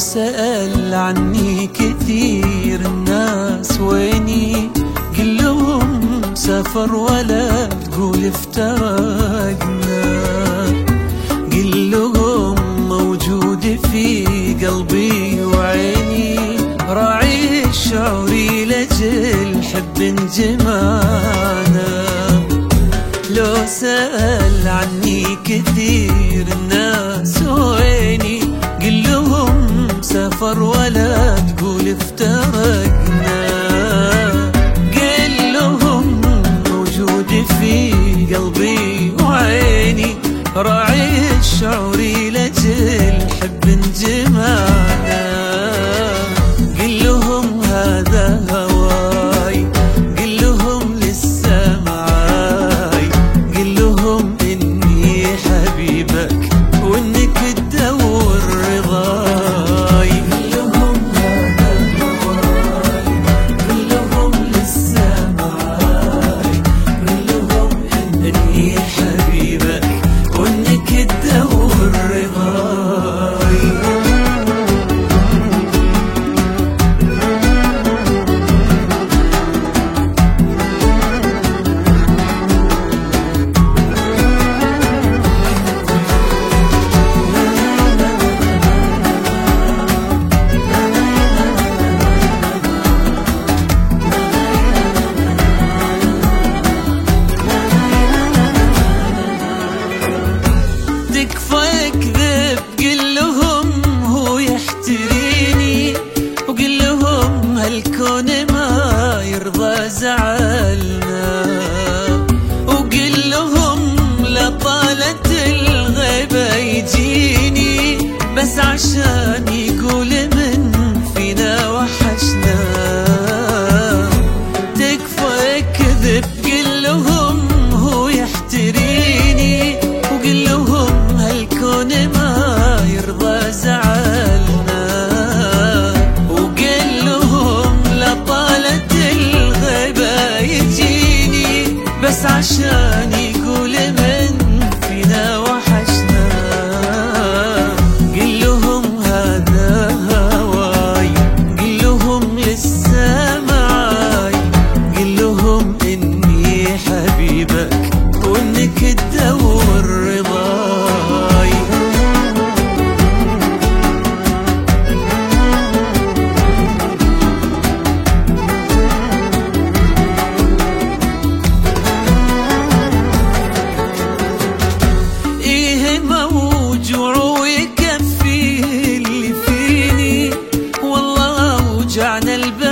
سأل عني كثير الناس ويني؟ قل لهم سافر ولا تقول افترقنا قل لهم موجود في قلبي وعيني راعي الشعوري لجل حب جمانا. لو سأل عني كثير الناس ويني سافر ولا تقول افترقنا. قل لهم موجود في قلبي وعيني راعي الشعوري yaşa en el verano.